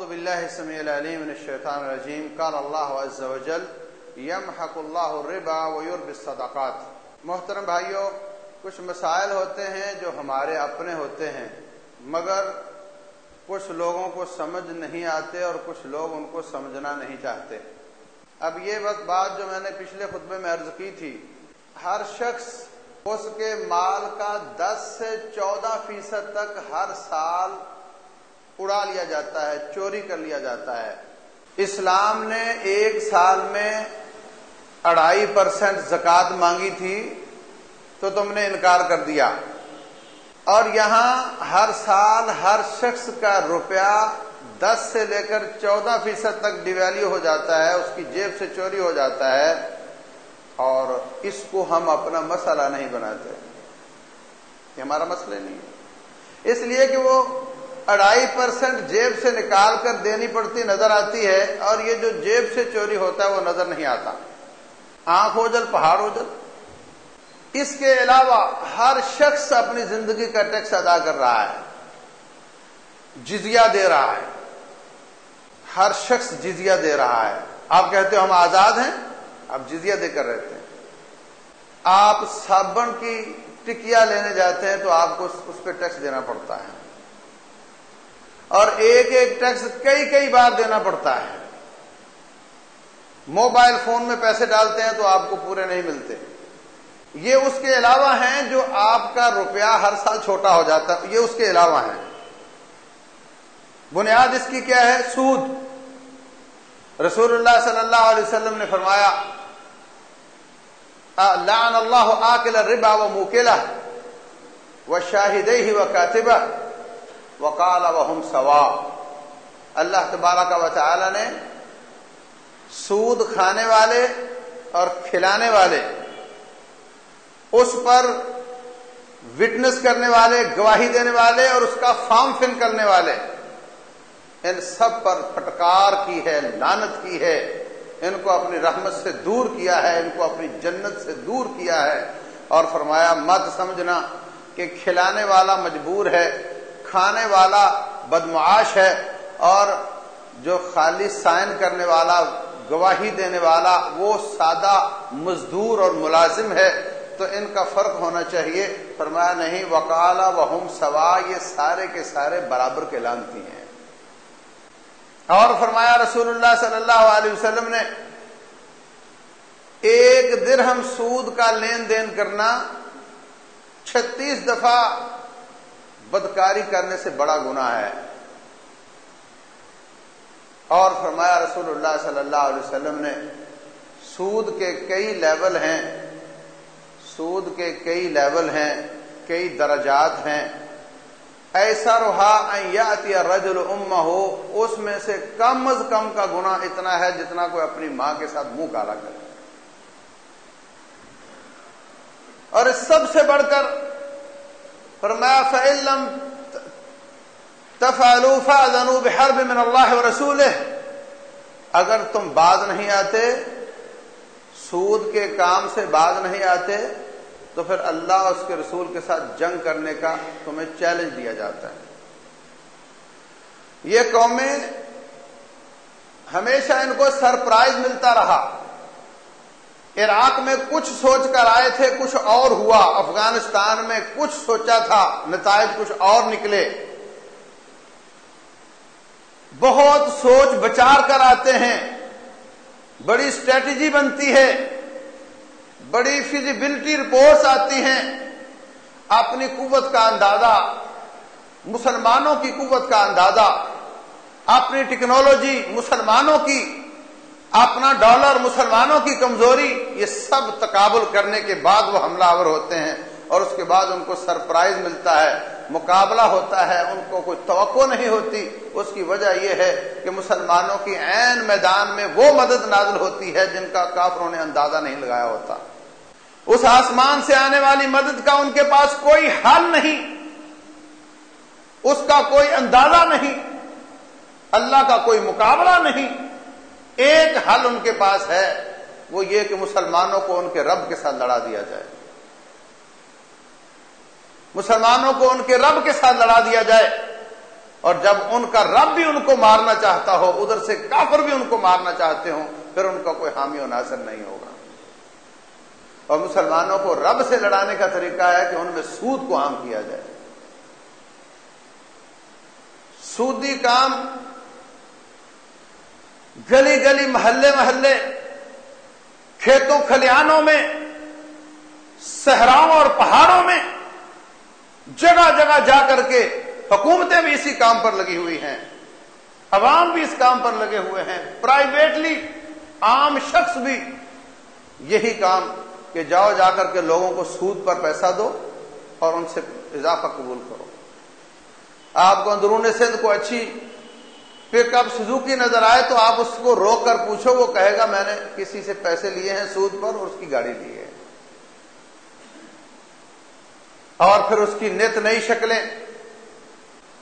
اعوذ باللہ السمیع العلیم من الشیطان الرجیم قال اللہ عز وجل یمحق اللہ الربا ویرب الصدقات. محترم بھائیوں کچھ مسائل ہوتے ہیں جو ہمارے اپنے ہوتے ہیں، مگر کچھ لوگوں کو سمجھ نہیں آتے اور کچھ لوگ ان کو سمجھنا نہیں چاہتے۔ اب یہ وقت بات جو میں نے پچھلے خطبے میں عرض کی تھی، ہر شخص اس کے مال کا دس سے چودہ فیصد تک ہر سال اڑا لیا جاتا ہے، چوری کر لیا جاتا ہے۔ اسلام نے ایک سال میں اڑائی پرسنٹ زکات مانگی تھی تو تم نے انکار کر دیا۔ اور یہاں ہر سال ہر شخص کا روپیہ دس سے لے کر چودہ فیصد تک ڈیویلو ہو جاتا ہے، اس کی جیب سے چوری ہو جاتا ہے۔ اور اس کو ہم اپنا مسئلہ نہیں بناتے۔ یہ ہمارا مسئلہ نہیں ہے۔ اس لیے کہ وہ اڑائی پرسنٹ جیب سے نکال کر دینی پڑتی نظر آتی ہے اور یہ جو جیب سے چوری ہوتا ہے وہ نظر نہیں آتا۔ آنکھ ہو جل، پہاڑ ہو جل۔ اس کے علاوہ ہر شخص اپنی زندگی کا ٹیکس ادا کر رہا ہے۔ جزیہ دے رہا ہے۔ ہر شخص جزیہ دے رہا ہے۔ آپ کہتے ہو ہم آزاد ہیں؟ آپ جزیہ دے کر رہتے ہیں۔ آپ صابن کی ٹکیا لینے جاتے ہیں تو آپ کو اس پہ ٹیکس دینا پڑتا ہے۔ اور ایک ایک ٹیکس کئی کئی بار دینا پڑتا ہے۔ موبائل فون میں پیسے ڈالتے ہیں تو آپ کو پورے نہیں ملتے۔ یہ اس کے علاوہ ہیں جو آپ کا روپیہ ہر سال چھوٹا ہو جاتا ہے۔ یہ اس کے علاوہ ہیں۔ بنیاد اس کی کیا ہے؟ سود۔ رسول اللہ صلی اللہ علیہ وسلم نے فرمایا، لعن اللہ آکل ربا و موکلا و شاہدہ و کاتبہ۔ وقال وهم سوا اللہ تبارہ کا تعالی نے سود کھانے والے اور کھلانے والے، اس پر وٹنس کرنے والے، گواہی دینے والے اور اس کا فارم فل کرنے والے، ان سب پر پٹکار کی ہے لانت کی ہے، ان کو اپنی رحمت سے دور کیا ہے، ان کو اپنی جنت سے دور کیا ہے۔ اور فرمایا، مت سمجھنا کہ کھلانے والا مجبور ہے کھانے والا بدمعاش ہے اور جو خالی سائن کرنے والا، گواہی دینے والا، وہ سادہ، مزدور اور ملازم ہے، تو ان کا فرق ہونا چاہیے۔ فرمایا نہیں وکالا وہم سوا، یہ سارے کے سارے برابر کے لانتی ہیں۔ اور فرمایا رسول اللہ صلی اللہ علیہ وسلم نے، ایک درہم سود کا لین دین کرنا، چھتیس دفعہ بدکاری کرنے سے بڑا گنا ہے۔ اور فرمایا رسول اللہ صلی اللہ علیہ وسلم نے، سود کے کئی لیول ہیں، سود کے کئی لیول ہیں، کئی درجات ہیں۔ ایسا رہا یاتی رجل ام ہو اس میں سے کم از کم کا گنا اتنا ہے جتنا کوئی اپنی ماں کے ساتھ منہ کالا کرے۔ اور اس سب سے بڑھ کر فرمایا فعلم تفعلوا فاذنوا بحرب من اللہ ورسولہ اگر تم باز نہیں آتے، سود کے کام سے باز نہیں آتے، تو پھر اللہ اس کے رسول کے ساتھ جنگ کرنے کا تمہیں چیلنج دیا جاتا ہے۔ یہ قومیں ہمیشہ ان کو سرپرائز ملتا رہا۔ عراق میں کچھ سوچ کر آئے تھے، کچھ اور ہوا۔ افغانستان میں کچھ سوچا تھا، نتائج کچھ اور نکلے۔ بہت سوچ بچار کر آتے ہیں۔ بڑی اسٹریٹجی بنتی ہے۔ بڑی فیزیبلٹی رپورٹس آتی ہیں۔ اپنی قوت کا اندازہ، مسلمانوں کی قوت کا اندازہ، اپنی ٹیکنالوجی مسلمانوں کی اپنا ڈالر مسلمانوں کی کمزوری، یہ سب تقابل کرنے کے بعد وہ حملہ آور ہوتے ہیں اور اس کے بعد ان کو سرپرائز ملتا ہے، مقابلہ ہوتا ہے، ان کو کوئی توقع نہیں ہوتی۔ اس کی وجہ یہ ہے کہ مسلمانوں کی عین میدان میں وہ مدد نازل ہوتی ہے جن کا کافروں نے اندازہ نہیں لگایا ہوتا۔ اس آسمان سے آنے والی مدد کا ان کے پاس کوئی حل نہیں۔ اس کا کوئی اندازہ نہیں۔ اللہ کا کوئی مقابلہ نہیں۔ ایک حل ان کے پاس ہے، وہ یہ کہ مسلمانوں کو ان کے رب کے ساتھ لڑا دیا جائے۔ مسلمانوں کو ان کے رب کے ساتھ لڑا دیا جائے۔ اور جب ان کا رب بھی ان کو مارنا چاہتا ہو، ادھر سے کافر بھی ان کو مارنا چاہتے ہوں، پھر ان کا کوئی حامی و ناصر نہیں ہوگا۔ اور مسلمانوں کو رب سے لڑانے کا طریقہ ہے کہ ان میں سود کو عام کیا جائے۔ سودی کام گلی گلی محلے محلے، کھیتوں کھلیانوں میں، صحراؤں اور پہاڑوں میں جگہ جگہ جا کر کے حکومتیں بھی اسی کام پر لگی ہوئی ہیں، عوام بھی اس کام پر لگے ہوئے ہیں پرائیویٹلی عام شخص بھی یہی کام کہ جاؤ جا کر کے لوگوں کو سود پر پیسہ دو اور ان سے اضافہ قبول کرو۔ آپ کو اندرون سندھ کو اچھی پک اپ سزوکی نظر آئے تو آپ اس کو روک کر پوچھو، وہ کہے گا، میں نے کسی سے پیسے لیے ہیں سود پر اور اس کی گاڑی لی ہے۔ اور پھر اس کی نت نئی شکلیں۔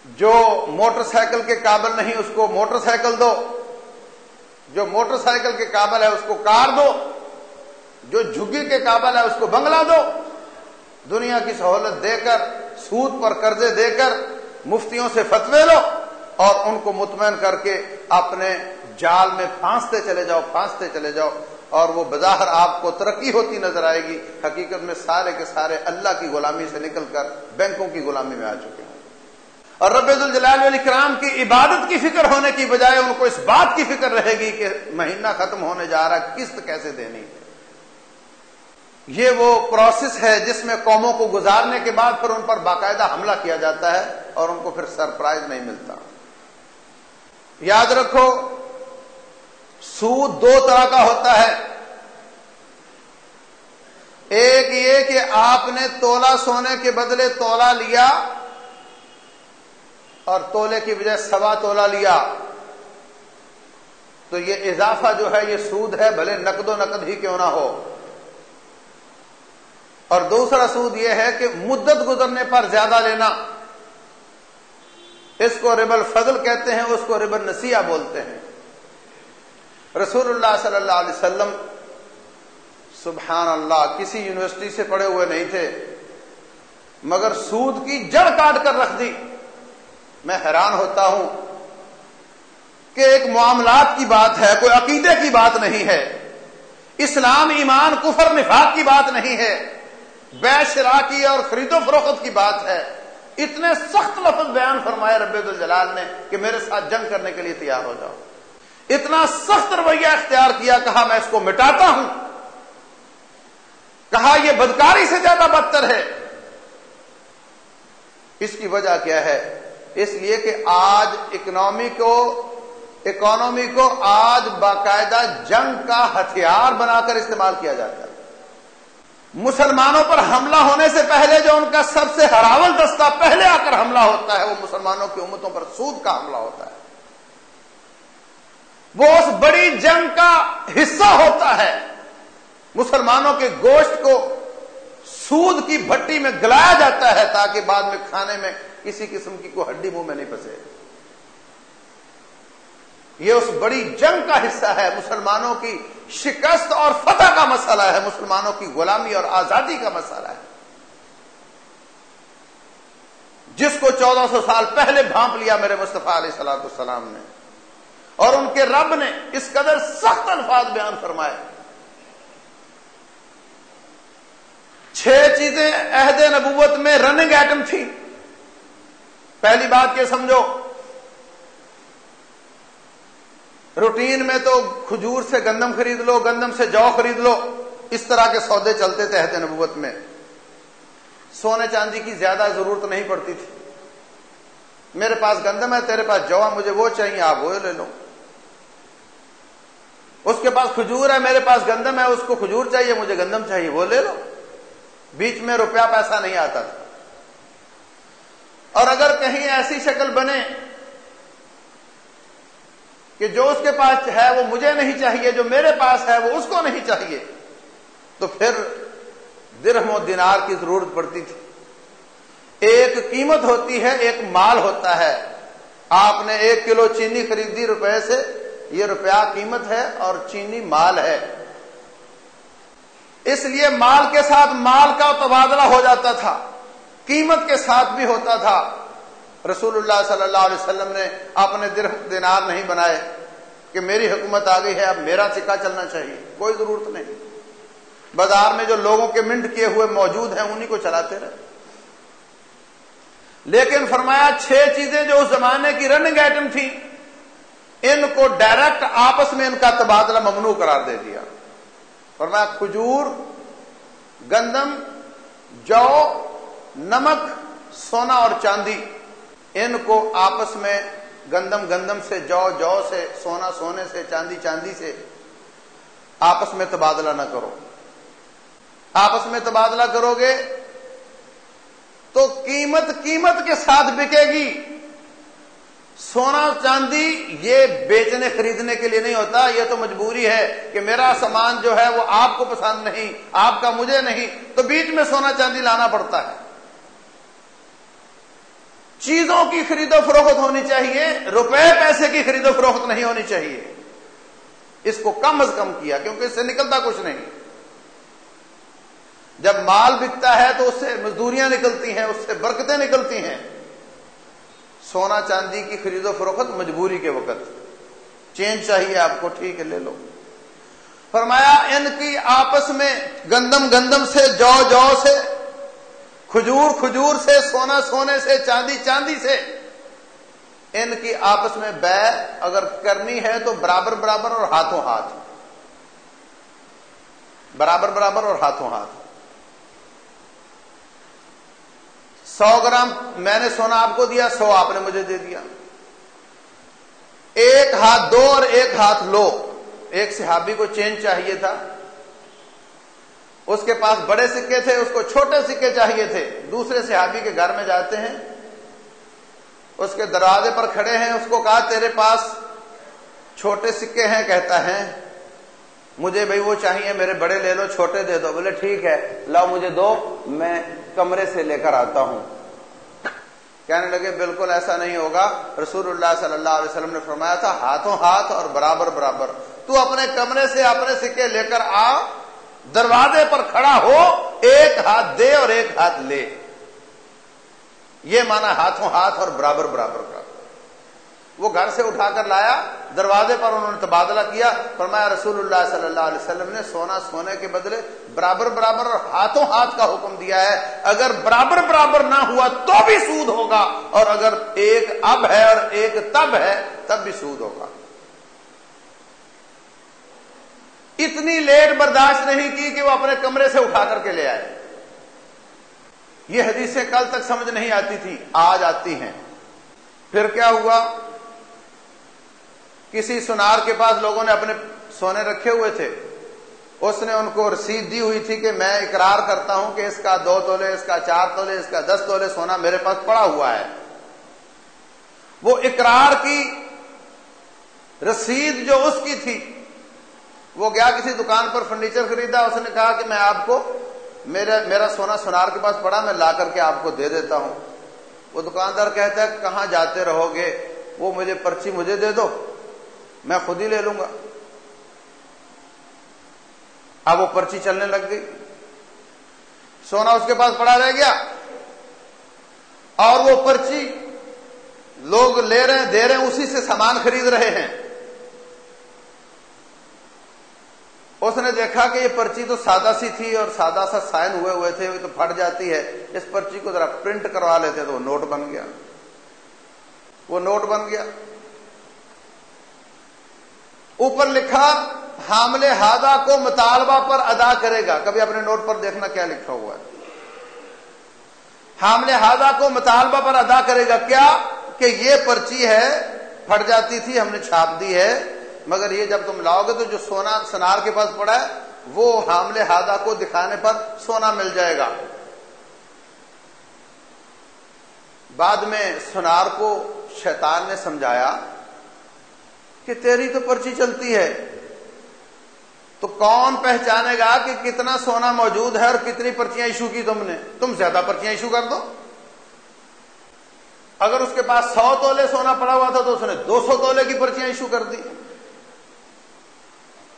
جو موٹر سائیکل کے قابل نہیں، اس کو موٹر سائیکل دو۔ جو موٹر سائیکل کے قابل ہے، اس کو کار دو۔ جو جھگی کے قابل ہے، اس کو بنگلہ دو۔ دنیا کی سہولت دے کر، سود پر قرضے دے کر، مفتیوں سے فتوے لو۔ اور ان کو مطمئن کر کے اپنے جال میں پھانستے چلے جاؤ، پھانستے چلے جاؤ اور وہ بظاہر آپ کو ترقی ہوتی نظر آئے گی۔ حقیقت میں سارے کے سارے اللہ کی غلامی سے نکل کر بینکوں کی غلامی میں آ چکے ہیں۔ اور رب الجلال علی کرام کی عبادت کی فکر ہونے کی بجائے ان کو اس بات کی فکر رہے گی کہ مہینہ ختم ہونے جا رہا، قسط کیسے دینی؟ ہے یہ وہ پروسیس ہے جس میں قوموں کو گزارنے کے بعد پھر ان پر باقاعدہ حملہ کیا جاتا ہے اور ان کو پھر سرپرائز نہیں ملتا۔ یاد رکھو، سود دو طرح کا ہوتا ہے۔ ایک یہ کہ آپ نے تولا سونے کے بدلے تولا لیا اور تولے کی بجائے سوا تولا لیا۔ تو یہ اضافہ جو ہے، یہ سود ہے، بھلے نقد و نقد ہی کیوں نہ ہو۔ اور دوسرا سود یہ ہے کہ مدت گزرنے پر زیادہ لینا۔ اس کو ربل فضل کہتے ہیں، اس کو ربل نسیہ بولتے ہیں۔ رسول اللہ صلی اللہ علیہ وسلم سبحان اللہ، کسی یونیورسٹی سے پڑھے ہوئے نہیں تھے، مگر سود کی جڑ کاٹ کر رکھ دی۔ میں حیران ہوتا ہوں کہ ایک معاملات کی بات ہے، کوئی عقیدے کی بات نہیں ہے۔ اسلام ایمان، کفر، نفاق کی بات نہیں ہے۔ بے شرا کی اور خرید و فروخت کی بات ہے۔ اتنے سخت لفظ بیان فرمایا رب الجلال نے کہ میرے ساتھ جنگ کرنے کے لیے تیار ہو جاؤ۔ اتنا سخت رویہ اختیار کیا، کہا میں اس کو مٹاتا ہوں۔ کہا یہ بدکاری سے زیادہ بدتر ہے۔ اس کی وجہ کیا ہے؟ اس لیے کہ آج اکنامی کو، اکانومی کو آج باقاعدہ جنگ کا ہتھیار بنا کر استعمال کیا جاتا ہے۔ مسلمانوں پر حملہ ہونے سے پہلے جو ان کا سب سے ہراول دستہ پہلے آ کر حملہ ہوتا ہے، وہ مسلمانوں کی امتوں پر سود کا حملہ ہوتا ہے۔ وہ اس بڑی جنگ کا حصہ ہوتا ہے۔ مسلمانوں کے گوشت کو سود کی بھٹی میں گلایا جاتا ہے تاکہ بعد میں کھانے میں کسی قسم کی کوئی ہڈی منہ میں نہیں پھنسے۔ یہ اس بڑی جنگ کا حصہ ہے۔ مسلمانوں کی شکست اور فتح کا مسئلہ ہے، مسلمانوں کی غلامی اور آزادی کا مسئلہ ہے۔ جس کو چودہ سو سال پہلے بھانپ لیا میرے مصطفیٰ علیہ سلاۃ السلام نے، اور ان کے رب نے اس قدر سخت الفاظ بیان فرمائے۔ چھ چیزیں عہد نبوت میں رننگ ایٹم تھی پہلی بات یہ سمجھو روٹین میں تو کھجور سے گندم خرید لو، گندم سے جو خرید لو، اس طرح کے سودے چلتے تھے حد نبوت میں۔ سونے چاندی کی زیادہ ضرورت نہیں پڑتی تھی۔ میرے پاس گندم ہے، تیرے پاس جو مجھے وہ چاہیے، آپ وہ لے لو۔ اس کے پاس کھجور ہے، میرے پاس گندم ہے، اس کو کھجور چاہیے، مجھے گندم چاہیے، وہ لے لو۔ بیچ میں روپیہ پیسہ نہیں آتا تھا۔ اور اگر کہیں ایسی شکل بنے کہ جو اس کے پاس ہے وہ مجھے نہیں چاہیے، جو میرے پاس ہے وہ اس کو نہیں چاہیے۔ تو پھر درہم و دینار کی ضرورت پڑتی تھی۔ ایک قیمت ہوتی ہے، ایک مال ہوتا ہے۔ آپ نے ایک کلو چینی خریدی روپے سے، یہ روپیہ قیمت ہے اور چینی مال ہے۔ اس لیے مال کے ساتھ مال کا تبادلہ ہو جاتا تھا، قیمت کے ساتھ بھی ہوتا تھا۔ رسول اللہ صلی اللہ علیہ وسلم نے اپنے دینار نہیں بنائے کہ میری حکومت آ گئی ہے، اب میرا سکہ چلنا چاہیے۔ کوئی ضرورت نہیں۔ بازار میں جو لوگوں کے منٹ کیے ہوئے موجود ہیں انہیں کو چلاتے رہے۔ لیکن فرمایا چھ چیزیں جو اس زمانے کی رننگ آئٹم تھی، ان کو ڈائریکٹ آپس میں ان کا تبادلہ ممنوع قرار دے دیا۔ فرمایا کھجور، گندم، جو، نمک، سونا اور چاندی۔ ان کو آپس میں گندم گندم سے، جو جو سے، سونا سونے سے، چاندی چاندی سے آپس میں تبادلہ نہ کرو۔ آپس میں تبادلہ کرو گے تو قیمت قیمت کے ساتھ بکے گی۔ سونا چاندی یہ بیچنے، خریدنے کے لیے نہیں ہوتا، یہ تو مجبوری ہے کہ میرا سامان جو ہے وہ آپ کو پسند نہیں، آپ کا مجھے نہیں۔ تو بیچ میں سونا چاندی لانا پڑتا ہے۔ چیزوں کی خرید و فروخت ہونی چاہیے، روپے پیسے کی خرید و فروخت نہیں ہونی چاہیے۔ اس کو کم از کم کیا، کیونکہ اس سے نکلتا کچھ نہیں۔ جب مال بکتا ہے تو اس سے مزدوریاں نکلتی ہیں، اس سے برکتیں نکلتی ہیں۔ سونا چاندی کی خرید و فروخت مجبوری کے وقت۔ چینج چاہیے آپ کو، ٹھیک ہے، لے لو۔ فرمایا، ان کی آپس میں گندم گندم سے، جو جو سے کھجور کھجور سے، سونا سونے سے، چاندی چاندی سے۔ ان کی آپس میں بے اگر کرنی ہے تو برابر برابر اور ہاتھوں ہاتھ۔ برابر برابر اور ہاتھوں ہاتھ۔ سو گرام میں نے سونا آپ کو دیا، سو آپ نے مجھے دے دیا۔ ایک ہاتھ دو اور ایک ہاتھ لو۔ ایک صحابی کو چین چاہیے تھا۔ اس کے پاس بڑے سکے تھے، اس کو چھوٹے سکے چاہیے تھے۔ دوسرے صحابی کے گھر میں جاتے ہیں۔ اس کے دروازے پر کھڑے ہیں، اس کو کہا، تیرے پاس چھوٹے سکے ہیں، کہتا ہے۔ مجھے بھائی وہ چاہیے، میرے بڑے لے لو، چھوٹے دے دو۔ بولے، ٹھیک ہے، لاؤ مجھے دو، میں کمرے سے لے کر آتا ہوں۔ کہنے لگے، بالکل ایسا نہیں ہوگا۔ رسول اللہ صلی اللہ علیہ وسلم نے فرمایا تھا، ہاتھوں ہاتھ اور برابر برابر۔ تو اپنے کمرے سے اپنے سکے لے کر آ۔ دروازے پر کھڑا ہو، ایک ہاتھ دے اور ایک ہاتھ لے۔ یہ مانا ہاتھوں ہاتھ اور برابر برابر کا۔ وہ گھر سے اٹھا کر لایا، دروازے پر انہوں نے تبادلہ کیا۔ فرمایا رسول اللہ صلی اللہ علیہ وسلم نے سونا سونے کے بدلے برابر برابر اور ہاتھوں ہاتھ کا حکم دیا ہے۔ اگر برابر برابر نہ ہوا تو بھی سود ہوگا، اور اگر ایک اب ہے اور ایک تب ہے، تب بھی سود ہوگا۔ اتنی لیٹ برداشت نہیں کی کہ وہ اپنے کمرے سے اٹھا کر کے لے آئے۔ یہ حدیثیں کل تک سمجھ نہیں آتی تھی، آج آتی ہیں۔ پھر کیا ہوا؟ کسی سنار کے پاس لوگوں نے اپنے سونے رکھے ہوئے تھے۔ اس نے ان کو رسید دی ہوئی تھی کہ میں اقرار کرتا ہوں کہ اس کا دو تولے، اس کا چار تولے، اس کا دس تولے سونا میرے پاس پڑا ہوا ہے۔ وہ اقرار کی رسید جو اس کی تھی وہ گیا کسی دکان پر فرنیچر خریدا، اس نے کہا کہ میں آپ کو میرا میرا سونا سونار کے پاس پڑا، میں لا کر کے آپ کو دے دیتا ہوں۔ وہ دکاندار کہتا ہے کہاں جاتے رہو گے؟ وہ مجھے پرچی مجھے دے دو، میں خود ہی لے لوں گا۔ اب وہ پرچی چلنے لگ گئی۔ سونا اس کے پاس پڑا رہ گیا۔ اور وہ پرچی لوگ لے رہے ہیں، دے رہے ہیں، اسی سے سامان خرید رہے ہیں۔ اس نے دیکھا کہ یہ پرچی تو سادہ سی تھی اور سادہ سا سائن ہوئے ہوئے تھے، وہ تو پھٹ جاتی ہے۔ اس پرچی کو ذرا پرنٹ کروا لیتے تو وہ نوٹ بن گیا۔ وہ نوٹ بن گیا۔ اوپر لکھا، حامل ہادہ کو مطالبہ پر ادا کرے گا۔ کبھی اپنے نوٹ پر دیکھنا کیا لکھا ہوا ہے۔ حامل ہادہ کو مطالبہ پر ادا کرے گا۔ کیا؟ کہ یہ پرچی ہے، پھٹ جاتی تھی، ہم نے چھاپ دی ہے۔ مگر یہ جب تم لاؤ گے تو جو سونا سنار کے پاس پڑا ہے، وہ حامل ہادہ کو دکھانے پر سونا مل جائے گا۔ بعد میں سنار کو شیطان نے سمجھایا کہ تیری تو پرچی چلتی ہے، تو کون پہچانے گا کہ کتنا سونا موجود ہے اور کتنی پرچیاں ایشو کی تم نے؟ تم زیادہ پرچیاں ایشو کر دو۔ اگر اس کے پاس سو تولے سونا پڑا ہوا تھا تو اس نے دو سو تولے کی پرچیاں ایشو کر دی۔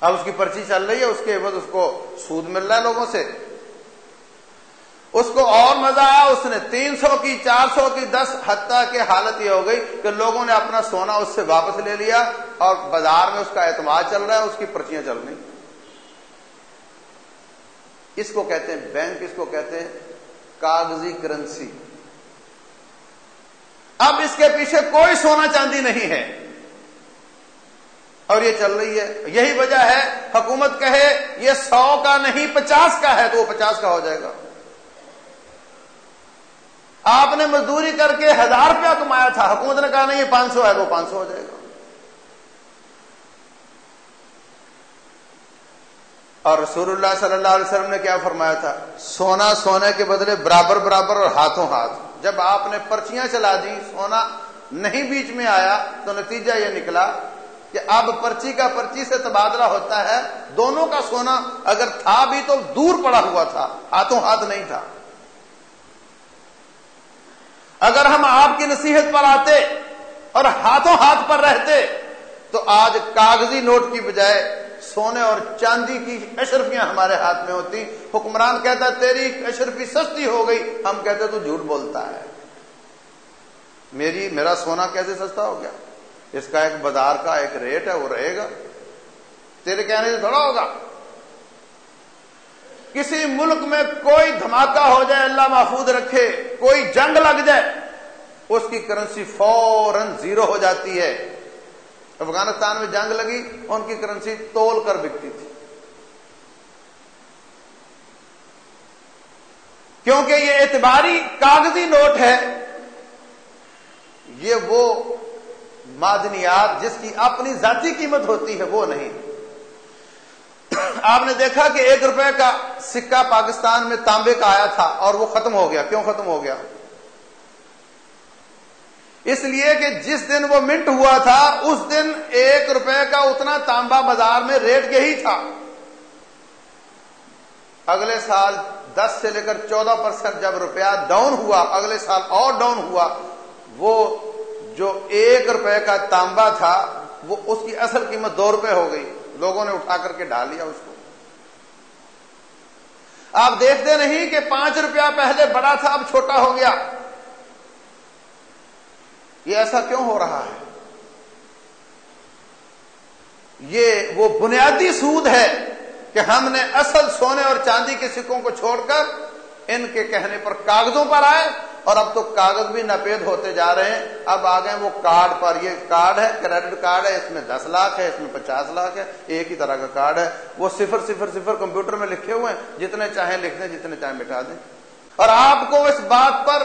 اب اس کی پرچی چل رہی ہے، اس کے بعد اس کو سود مل رہا ہے لوگوں سے۔ اس کو اور مزہ آیا، اس نے تین سو کی، چار سو کی، دس، حتیٰ کی حالت یہ ہو گئی کہ لوگوں نے اپنا سونا اس سے واپس لے لیا اور بازار میں اس کا اعتماد چل رہا ہے، اس کی پرچیاں چل رہی۔ اس کو کہتے ہیں بینک، اس کو کہتے ہیں کاغذی کرنسی۔ اب اس کے پیچھے کوئی سونا چاندی نہیں ہے۔ اور یہ چل رہی ہے۔ یہی وجہ ہے، حکومت کہے، یہ سو کا نہیں، پچاس کا ہے، تو وہ پچاس کا ہو جائے گا۔ آپ نے مزدوری کر کے ہزار روپیہ کمایا تھا، حکومت نے کہا نہیں، یہ پانچ سو ہے، وہ پانچ سو ہو جائے گا۔ اور رسول اللہ صلی اللہ علیہ وسلم نے کیا فرمایا تھا؟ سونا سونے کے بدلے برابر برابر اور ہاتھوں ہاتھ۔ جب آپ نے پرچیاں چلا دی سونا نہیں بیچ میں آیا، تو نتیجہ یہ نکلا کہ اب پرچی کا پرچی سے تبادلہ ہوتا ہے، دونوں کا سونا اگر تھا بھی تو دور پڑا ہوا تھا، ہاتھوں ہاتھ نہیں تھا۔ اگر ہم آپ کی نصیحت پر آتے اور ہاتھوں ہاتھ پر رہتے تو آج کاغذی نوٹ کی بجائے سونے اور چاندی کی اشرفیاں ہمارے ہاتھ میں ہوتی۔ حکمران کہتا تیری اشرفی سستی ہو گئی۔ ہم کہتے تو جھوٹ بولتا ہے۔ میری، میرا سونا کیسے سستا ہو گیا؟ اس کا ایک بازار کا ایک ریٹ ہے، وہ رہے گا۔ تیرے کہنے سے تھوڑا ہوگا۔ کسی ملک میں کوئی دھماکہ ہو جائے، اللہ محفوظ رکھے، کوئی جنگ لگ جائے، اس کی کرنسی فوراً زیرو ہو جاتی ہے۔ افغانستان میں جنگ لگی، ان کی کرنسی تول کر بکتی تھی۔ کیونکہ یہ اعتباری کاغذی نوٹ ہے، یہ وہ معدنیات جس کی اپنی ذاتی قیمت ہوتی ہے وہ نہیں۔ آپ نے دیکھا کہ ایک روپے کا سکہ پاکستان میں تانبے کا آیا تھا اور وہ ختم ہو گیا۔ کیوں ختم ہو گیا؟ اس لیے کہ جس دن وہ منٹ ہوا تھا، اس دن ایک روپے کا اتنا تانبا بازار میں ریٹ یہی تھا۔ اگلے سال دس سے لے کر چودہ پرسینٹ جب روپیہ ڈاؤن ہوا، اگلے سال اور ڈاؤن ہوا، وہ جو ایک روپے کا تانبا تھا، وہ اس کی اصل قیمت دو روپے ہو گئی۔ لوگوں نے اٹھا کر کے ڈال لیا اس کو۔ آپ دیکھتے نہیں کہ پانچ روپیہ پہلے بڑا تھا، اب چھوٹا ہو گیا۔ یہ ایسا کیوں ہو رہا ہے؟ یہ وہ بنیادی سود ہے کہ ہم نے اصل سونے اور چاندی کے سکوں کو چھوڑ کر ان کے کہنے پر کاغذوں پر آئے۔ اور اب تو کاغذ بھی نپید ہوتے جا رہے ہیں۔ اب آ گئے وہ کارڈ پر۔ یہ کارڈ ہے، کریڈٹ کارڈ ہے، اس میں دس لاکھ ہے، اس میں پچاس لاکھ ہے، ایک ہی طرح کا کارڈ ہے۔ وہ صفر صفر صفر کمپیوٹر میں لکھے ہوئے ہیں۔ جتنے چاہیں لکھ دیں، جتنے چاہیں مٹا دیں۔ اور آپ کو اس بات پر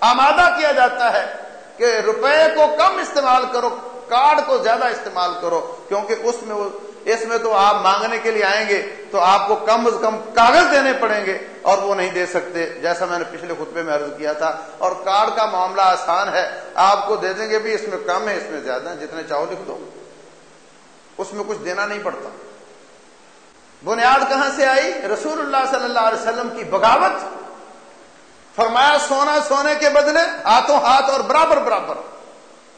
آمادہ کیا جاتا ہے کہ روپے کو کم استعمال کرو، کارڈ کو زیادہ استعمال کرو، کیونکہ اس میں وہ اس میں تو آپ مانگنے کے لیے آئیں گے تو آپ کو کم از کم کاغذ دینے پڑیں گے اور وہ نہیں دے سکتے، جیسا میں نے پچھلے خطبے میں عرض کیا تھا۔ اور کارڈ کا معاملہ آسان ہے۔ آپ کو دے دیں گے بھی اس میں کم ہے، اس میں زیادہ ہے جتنے چاہو لکھ دو۔ اس میں کچھ دینا نہیں پڑتا۔ بنیاد کہاں سے آئی؟ رسول اللہ صلی اللہ علیہ وسلم کی بغاوت۔ فرمایا، سونا سونے کے بدلے ہاتھوں ہاتھ اور برابر برابر۔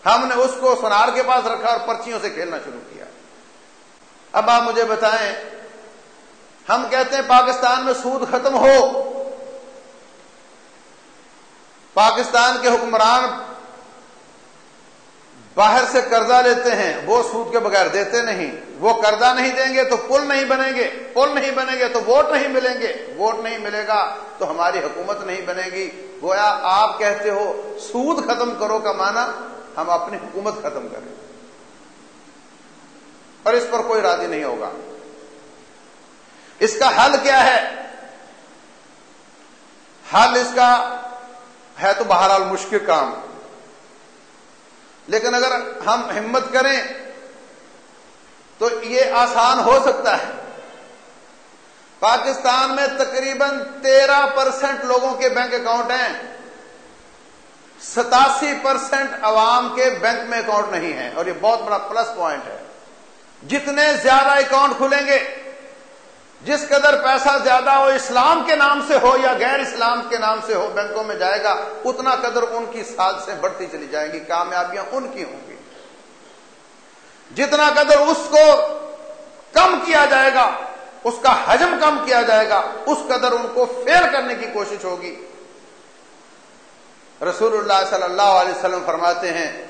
ہم نے اس کو سونار کے پاس رکھا اور پرچیوں سے کھیلنا شروع کیا۔ اب آپ مجھے بتائیں، ہم کہتے ہیں پاکستان میں سود ختم ہو۔ پاکستان کے حکمران باہر سے قرضہ لیتے ہیں، وہ سود کے بغیر دیتے نہیں۔ وہ قرضہ نہیں دیں گے تو پل نہیں بنیں گے۔ پل نہیں بنے گے تو ووٹ نہیں ملیں گے۔ ووٹ نہیں ملے گا تو ہماری حکومت نہیں بنے گی۔ گویا آپ کہتے ہو، سود ختم کرو کا معنی ہم اپنی حکومت ختم کریں۔ اور اس پر کوئی راضی نہیں ہوگا۔ اس کا حل کیا ہے؟ حل اس کا ہے تو بہرحال مشکل کام۔ لیکن اگر ہم ہمت کریں تو یہ آسان ہو سکتا ہے۔ پاکستان میں تقریباً تیرہ پرسینٹ لوگوں کے بینک اکاؤنٹ ہیں۔ ستاسی پرسینٹ عوام کے بینک میں اکاؤنٹ نہیں ہے اور یہ بہت بڑا پلس پوائنٹ ہے۔ جتنے زیادہ اکاؤنٹ کھلیں گے، جس قدر پیسہ زیادہ ہو اسلام کے نام سے ہو یا غیر اسلام کے نام سے ہو، بینکوں میں جائے گا، اتنا قدر ان کی ساتھ سے بڑھتی چلی جائیں گی، کامیابیاں ان کی ہوں گی۔ جتنا قدر اس کو کم کیا جائے گا، اس کا حجم کم کیا جائے گا، اس قدر ان کو فیل کرنے کی کوشش ہوگی۔ رسول اللہ صلی اللہ علیہ وسلم فرماتے ہیں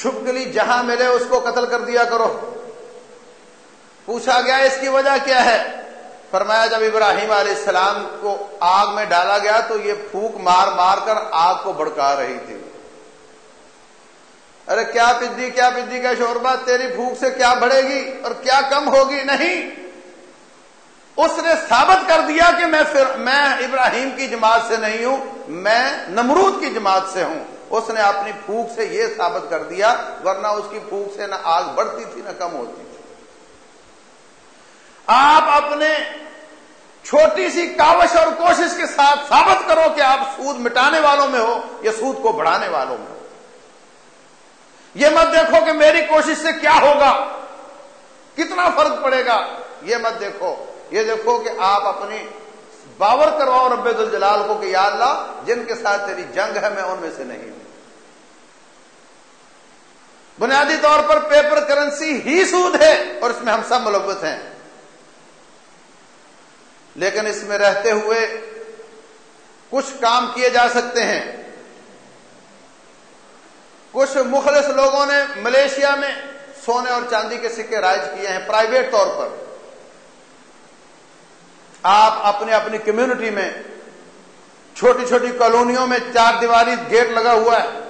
چھپ گلی، جہاں ملے اس کو قتل کر دیا کرو۔ پوچھا گیا، اس کی وجہ کیا ہے؟ فرمایا، جب ابراہیم علیہ السلام کو آگ میں ڈالا گیا تو یہ پھوک مار مار کر آگ کو بڑکا رہی تھی۔ ارے، کیا پدی کیا پدی کا شوربہ؟ تیری بھوک سے کیا بڑھے گی اور کیا کم ہوگی؟ نہیں۔ اس نے ثابت کر دیا کہ میں میں ابراہیم کی جماعت سے نہیں ہوں، میں نمرود کی جماعت سے ہوں۔ اس نے اپنی پھوک سے یہ ثابت کر دیا، ورنہ اس کی پھوک سے نہ آگ بڑھتی تھی، نہ کم ہوتی تھی۔ آپ اپنے چھوٹی سی کاوش اور کوشش کے ساتھ ثابت کرو کہ آپ سود مٹانے والوں میں ہو یا سود کو بڑھانے والوں میں ہو۔ یہ مت دیکھو کہ میری کوشش سے کیا ہوگا، کتنا فرق پڑے گا۔ یہ مت دیکھو، یہ دیکھو کہ آپ اپنی باور کرواؤ رب الجلال کو کہ یا اللہ، جن کے ساتھ تیری جنگ ہے، میں ان میں سے نہیں ہوں۔ بنیادی طور پر پیپر کرنسی ہی سود ہے اور اس میں ہم سب ملوث ہیں۔ لیکن اس میں رہتے ہوئے کچھ کام کیے جا سکتے ہیں۔ کچھ مخلص لوگوں نے ملیشیا میں سونے اور چاندی کے سکے رائج کیے ہیں پرائیویٹ طور پر۔ آپ اپنے اپنی کمیونٹی میں چھوٹی چھوٹی کالونیوں میں چار دیواری گیٹ لگا ہوا ہے۔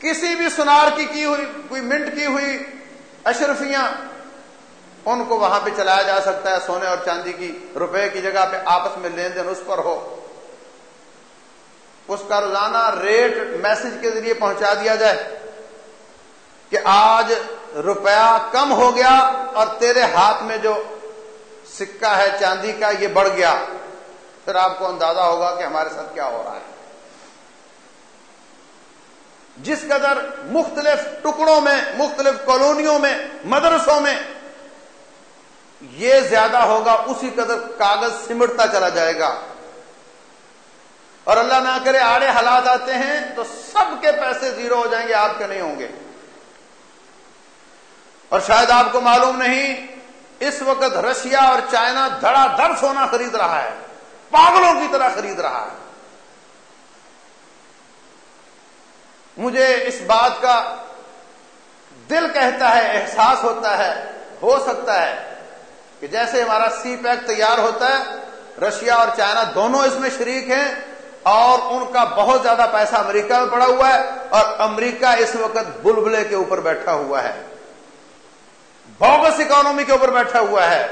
کسی بھی سنار کی کی ہوئی، کوئی منٹ کی ہوئی اشرفیاں، ان کو وہاں پہ چلایا جا سکتا ہے سونے اور چاندی کی روپے کی جگہ پہ آپس میں لین دین اس پر ہو۔ اس کا روزانہ ریٹ میسج کے ذریعے پہنچا دیا جائے کہ آج روپیہ کم ہو گیا اور تیرے ہاتھ میں جو سکہ ہے چاندی کا یہ بڑھ گیا۔ پھر آپ کو اندازہ ہوگا کہ ہمارے ساتھ کیا ہو رہا ہے۔ جس قدر مختلف ٹکڑوں میں، مختلف کالونیوں میں، مدرسوں میں یہ زیادہ ہوگا، اسی قدر کاغذ سمٹتا چلا جائے گا۔ اور اللہ نہ کرے آڑے حالات آتے ہیں تو سب کے پیسے زیرو ہو جائیں گے، آپ کے نہیں ہوں گے۔ اور شاید آپ کو معلوم نہیں، اس وقت رشیا اور چائنا دھڑا دھڑ سونا خرید رہا ہے، پاگلوں کی طرح خرید رہا ہے۔ مجھے اس بات کا دل کہتا ہے، احساس ہوتا ہے، ہو سکتا ہے کہ جیسے ہمارا سی پیک تیار ہوتا ہے، رشیا اور چائنا دونوں اس میں شریک ہیں اور ان کا بہت زیادہ پیسہ امریکہ میں پڑا ہوا ہے اور امریکہ اس وقت بلبلے کے اوپر بیٹھا ہوا ہے۔ بوگس اکانومی کے اوپر بیٹھا ہوا ہے۔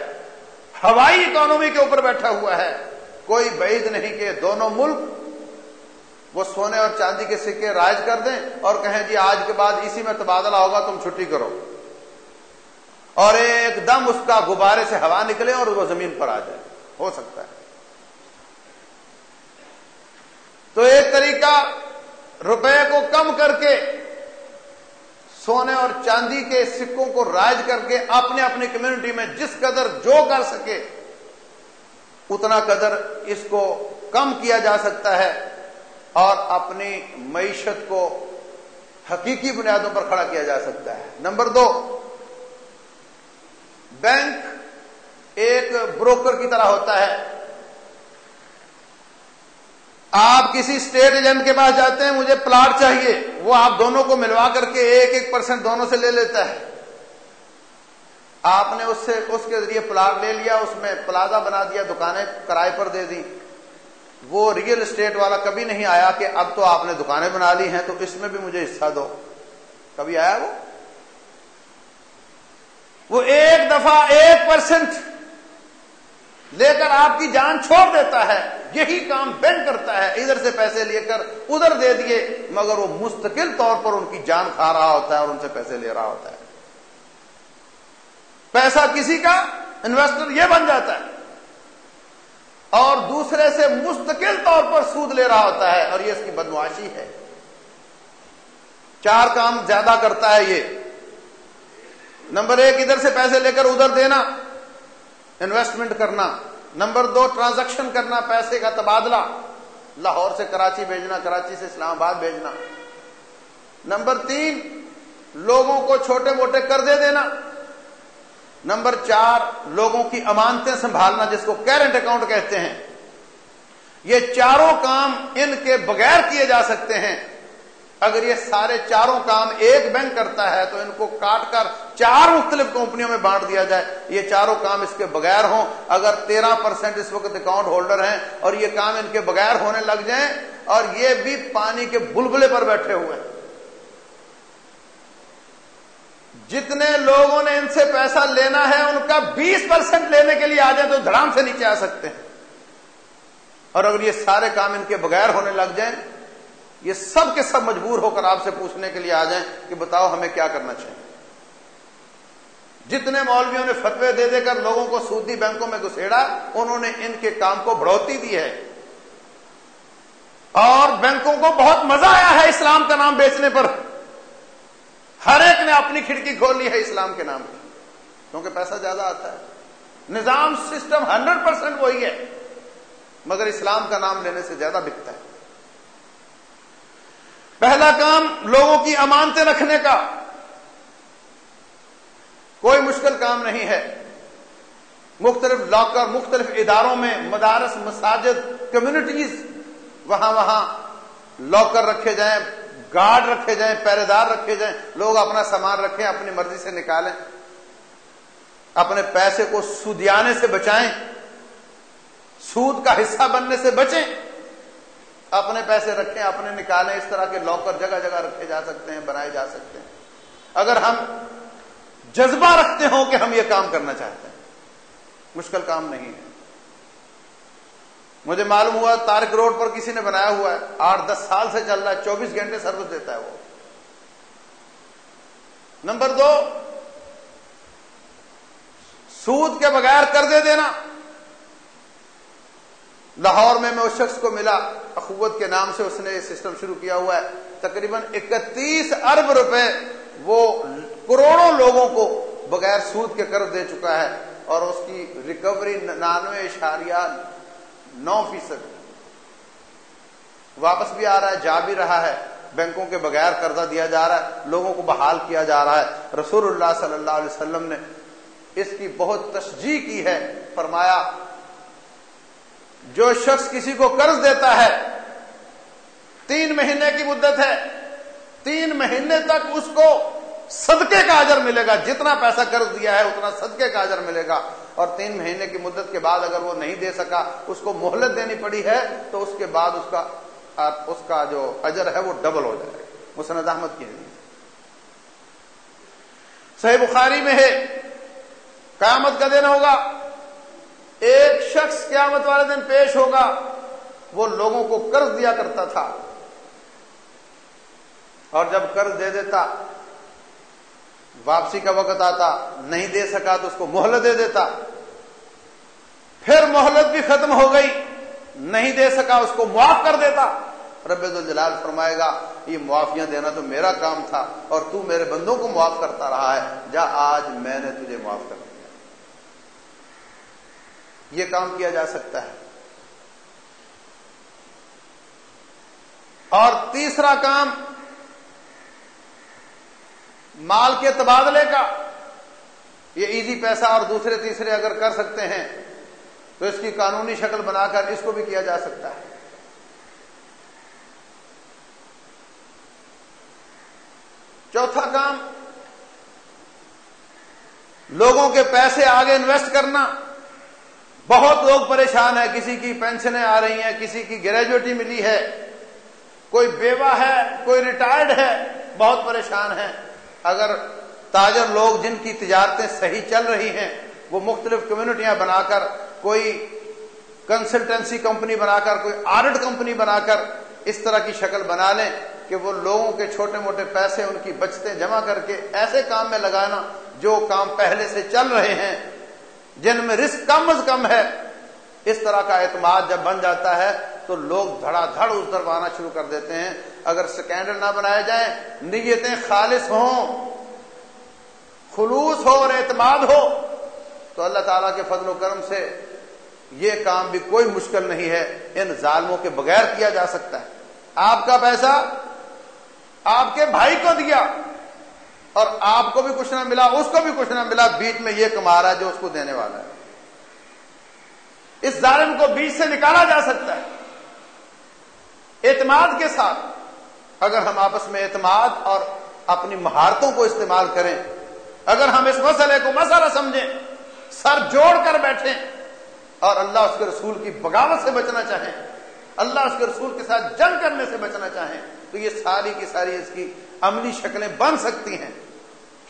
ہوائی اکانومی کے اوپر بیٹھا ہوا ہے۔ کوئی بعید نہیں کہ دونوں ملک وہ سونے اور چاندی کے سکے رائج کر دیں اور کہیں جی آج کے بعد اسی میں تبادلہ ہوگا، تم چھٹی کرو۔ اور ایک دم اس کا غبارے سے ہوا نکلے اور وہ زمین پر آ جائے۔ ہو سکتا ہے۔ تو ایک طریقہ روپے کو کم کر کے سونے اور چاندی کے سکوں کو رائج کر کے اپنے اپنی کمیونٹی میں جس قدر جو کر سکے، اتنا قدر اس کو کم کیا جا سکتا ہے۔ اور اپنی معیشت کو حقیقی بنیادوں پر کھڑا کیا جا سکتا ہے۔ نمبر دو، بینک ایک بروکر کی طرح ہوتا ہے۔ آپ کسی اسٹیٹ ایجنٹ کے پاس جاتے ہیں، مجھے پلاٹ چاہیے، وہ آپ دونوں کو ملوا کر کے ایک ایک پرسنٹ دونوں سے لے لیتا ہے۔ آپ نے اس سے، اس کے ذریعے پلاٹ لے لیا، اس میں پلازا بنا دیا، دکانیں کرائے پر دے دی وہ ریئل اسٹیٹ والا کبھی نہیں آیا کہ اب تو آپ نے دکانیں بنا لی ہیں تو اس میں بھی مجھے حصہ دو۔ کبھی آیا وہ؟ وہ ایک دفعہ ایک پرسنٹ لے کر آپ کی جان چھوڑ دیتا ہے۔ یہی کام بینک کرتا ہے۔ ادھر سے پیسے لے کر ادھر دے دیے، مگر وہ مستقل طور پر ان کی جان کھا رہا ہوتا ہے اور ان سے پیسے لے رہا ہوتا ہے۔ پیسہ کسی کا انویسٹر یہ بن جاتا ہے۔ اور دوسرے سے مستقل طور پر سود لے رہا ہوتا ہے اور یہ اس کی بدماشی ہے۔ چار کام زیادہ کرتا ہے یہ۔ نمبر ایک، ادھر سے پیسے لے کر ادھر دینا انویسٹمنٹ کرنا۔ نمبر دو ٹرانزیکشن کرنا، پیسے کا تبادلہ۔ لاہور سے کراچی بھیجنا، کراچی سے اسلام آباد بھیجنا۔ نمبر تین، لوگوں کو چھوٹے موٹے قرضے دینا۔ نمبر چار، لوگوں کی امانتیں سنبھالنا جس کو کیرنٹ اکاؤنٹ کہتے ہیں۔ یہ چاروں کام ان کے بغیر کیے جا سکتے ہیں۔ اگر یہ سارے چاروں کام ایک بینک کرتا ہے تو ان کو کاٹ کر چار مختلف کمپنیوں میں بانٹ دیا جائے۔ یہ چاروں کام اس کے بغیر ہوں۔ اگر تیرہ پرسینٹ اس وقت اکاؤنٹ ہولڈر ہیں اور یہ کام ان کے بغیر ہونے لگ جائیں اور یہ بھی پانی کے بلبلے پر بیٹھے ہوئے ہیں۔ جتنے لوگوں نے ان سے پیسہ لینا ہے، ان کا بیس پرسینٹ لینے کے لیے آ جائے تو دھڑام سے نیچے آ سکتے ہیں۔ اور اگر یہ سارے کام ان کے بغیر ہونے لگ جائیں، یہ سب کے سب مجبور ہو کر آپ سے پوچھنے کے لیے آ جائیں کہ بتاؤ ہمیں کیا کرنا چاہیے۔ جتنے مولویوں نے فتوے دے دے کر لوگوں کو سودی بینکوں میں گسیڑا انہوں نے ان کے کام کو بڑھوتی دی ہے۔ اور بینکوں کو بہت مزہ آیا ہے اسلام کا نام بیچنے پر۔ ہر ایک نے اپنی کھڑکی کھول لی ہے اسلام کے نام کی کیونکہ پیسہ زیادہ آتا ہے۔ نظام سسٹم ہنڈریڈ پرسینٹ وہی ہے۔ مگر اسلام کا نام لینے سے زیادہ بکتا ہے۔ پہلا کام لوگوں کی امانتیں رکھنے کا۔ کوئی مشکل کام نہیں ہے۔ مختلف لاکر مختلف اداروں میں مدارس، مساجد کمیونٹیز وہاں وہاں لاکر رکھے جائیں۔ گارڈ رکھے جائیں پہرے دار رکھے جائیں، لوگ اپنا سامان رکھیں، اپنی مرضی سے نکالیں، اپنے پیسے کو سودیانے سے بچائیں، سود کا حصہ بننے سے بچیں، اپنے پیسے رکھیں، اپنے نکالیں، اس طرح کے لاکر جگہ جگہ رکھے جا سکتے ہیں، بنائے جا سکتے ہیں۔ اگر ہم جذبہ رکھتے ہوں کہ ہم یہ کام کرنا چاہتے ہیں، مشکل کام نہیں ہے۔ مجھے معلوم ہوا تارک روڈ پر کسی نے بنایا ہوا ہے، آٹھ دس سال سے چل رہا ہے، چوبیس گھنٹے سروس دیتا ہے وہ۔ نمبر دو، سود کے بغیر کر دے دینا۔ لاہور میں میں اس شخص کو ملا، اخوت کے نام سے اس نے یہ سسٹم شروع کیا ہوا ہے۔ تقریباً اکتیس ارب روپے وہ کروڑوں لوگوں کو بغیر سود کے قرض دے چکا ہے اور اس کی ریکوری ننانوے اشاریہ نو فیصد۔ واپس بھی آ رہا ہے، جا بھی رہا ہے۔ بینکوں کے بغیر قرضہ دیا جا رہا ہے، لوگوں کو بحال کیا جا رہا ہے۔ رسول اللہ صلی اللہ علیہ وسلم نے اس کی بہت تشجیح کی ہے، فرمایا، جو شخص کسی کو قرض دیتا ہے، تین مہینے کی مدت ہے، تین مہینے تک اس کو صدقے کا اجر ملے گا، جتنا پیسہ قرض دیا ہے اتنا صدقے کا اجر ملے گا۔ اور تین مہینے کی مدت کے بعد اگر وہ نہیں دے سکا، اس کو مہلت دینی پڑی ہے، تو اس کے بعد اس کا اس کا جو اجر ہے وہ ڈبل ہو جائے گا۔ مسند احمد کی صحیح بخاری میں ہے، قیامت کا دن ہوگا، ایک شخص قیامت والے دن پیش ہوگا، وہ لوگوں کو قرض دیا کرتا تھا۔ اور جب قرض دے دیتا واپسی کا وقت آتا، نہیں دے سکا تو اس کو مہلت دے دیتا۔ پھر مہلت بھی ختم ہو گئی، نہیں دے سکا اس کو معاف کر دیتا۔ رب الجلال فرمائے گا، یہ معافیاں دینا تو میرا کام تھا اور تو میرے بندوں کو معاف کرتا رہا ہے۔ جا، آج میں نے تجھے معاف کر دیا۔ یہ کام کیا جا سکتا ہے۔ اور تیسرا کام مال کے تبادلے کا۔ یہ ایزی پیسہ اور دوسرے تیسرے اگر کر سکتے ہیں، تو اس کی قانونی شکل بنا کر اس کو بھی کیا جا سکتا ہے۔ چوتھا کام، لوگوں کے پیسے آگے انویسٹ کرنا۔ بہت لوگ پریشان ہیں، کسی کی پینشنیں آ رہی ہیں، کسی کی گریجویٹی ملی ہے، کوئی بیوہ ہے، کوئی ریٹائرڈ ہے، بہت پریشان ہیں۔ اگر تاجر لوگ جن کی تجارتیں صحیح چل رہی ہیں، وہ مختلف کمیونٹیاں بنا کر، کوئی کنسلٹنسی کمپنی بنا کر، کوئی آرٹ کمپنی بنا کر اس طرح کی شکل بنا لیں کہ وہ لوگوں کے چھوٹے موٹے پیسے ان کی بچتے جمع کر کے ایسے کام میں لگانا جو کام پہلے سے چل رہے ہیں، جن میں رسک کم از کم ہے۔ اس طرح کا اعتماد جب بن جاتا ہے تو لوگ دھڑا دھڑ اس طرف آنا شروع کر دیتے ہیں۔ اگر سکینڈل نہ بنائے جائیں، نیتیں خالص ہوں، خلوص ہو اور اعتماد ہو، تو اللہ تعالیٰ کے فضل و کرم سے یہ کام بھی کوئی مشکل نہیں ہے۔ ان ظالموں کے بغیر کیا جا سکتا ہے۔ آپ کا پیسہ آپ کے بھائی کو دیا اور آپ کو بھی کچھ نہ ملا، اس کو بھی کچھ نہ ملا، بیچ میں یہ کما رہا ہے جو اس کو دینے والا ہے۔ اس ظالم کو بیچ سے نکالا جا سکتا ہے۔ اعتماد کے ساتھ اگر ہم آپس میں اعتماد اور اپنی مہارتوں کو استعمال کریں، اگر ہم اس مسئلے کو مسئلہ سمجھیں، سر جوڑ کر بیٹھیں اور اللہ اس کے رسول کی بغاوت سے بچنا چاہیں، اللہ اس کے رسول کے ساتھ جنگ کرنے سے بچنا چاہیں، تو یہ ساری کی ساری اس کی عملی شکلیں بن سکتی ہیں۔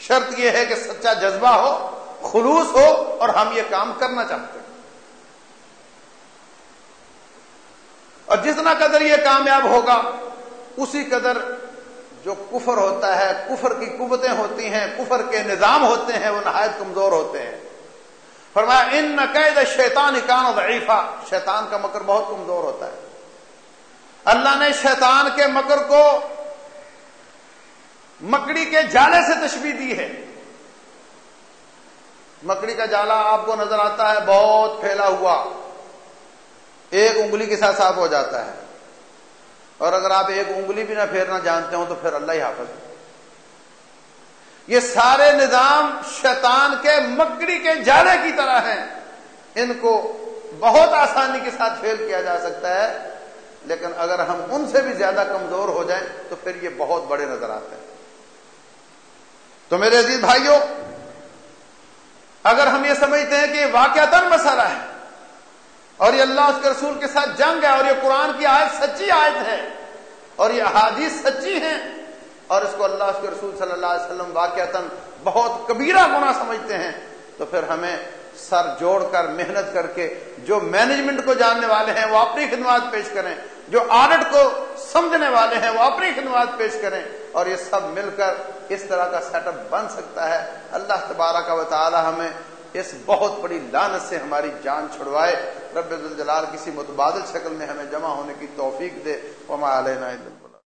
شرط یہ ہے کہ سچا جذبہ ہو، خلوص ہو اور ہم یہ کام کرنا چاہتے ہیں۔ اور جتنا قدر یہ کامیاب ہوگا، اسی قدر جو کفر ہوتا ہے، کفر کی قوتیں ہوتی ہیں، کفر کے نظام ہوتے ہیں، وہ نہایت کمزور ہوتے ہیں۔ فرمایا، ان نقید شیطان اکان ضعیفہ شیطان کا مکر بہت کمزور ہوتا ہے۔ اللہ نے شیطان کے مکر کو مکڑی کے جالے سے تشبیح دی ہے۔ مکڑی کا جالا آپ کو نظر آتا ہے، بہت پھیلا ہوا۔ ایک انگلی کے ساتھ صاف ہو جاتا ہے۔ اور اگر آپ ایک انگلی بھی نہ پھیرنا جانتے ہو تو پھر اللہ ہی حافظ۔ یہ سارے نظام شیطان کے مکڑی کے جالے کی طرح ہیں۔ ان کو بہت آسانی کے ساتھ فیل کیا جا سکتا ہے۔ لیکن اگر ہم ان سے بھی زیادہ کمزور ہو جائیں تو پھر یہ بہت بڑے نظر آتے ہیں۔ تو میرے عزیز بھائیوں، اگر ہم یہ سمجھتے ہیں کہ یہ واقع مسئلہ ہے اور یہ اللہ اس کے رسول کے ساتھ جنگ ہے اور یہ قرآن کی آیت سچی آیت ہے اور یہ احادیث سچی ہیں اور اس کو اللہ اس کے رسول صلی اللہ علیہ وسلم واقع بہت کبیرہ گنا سمجھتے ہیں تو پھر ہمیں سر جوڑ کر محنت کر کے جو مینجمنٹ کو جاننے والے ہیں وہ اپنی خدمات پیش کریں، جو آڈٹ کو سمجھنے والے ہیں وہ اپنی خدمات پیش کریں اور یہ سب مل کر اس طرح کا سیٹ اپ بن سکتا ہے۔ اللہ تبارہ کا تعالی ہمیں اس بہت بڑی لانت سے ہماری جان چھڑوائے۔ رب الجلال کسی متبادل شکل میں ہمیں جمع ہونے کی توفیق دے۔ وما علینا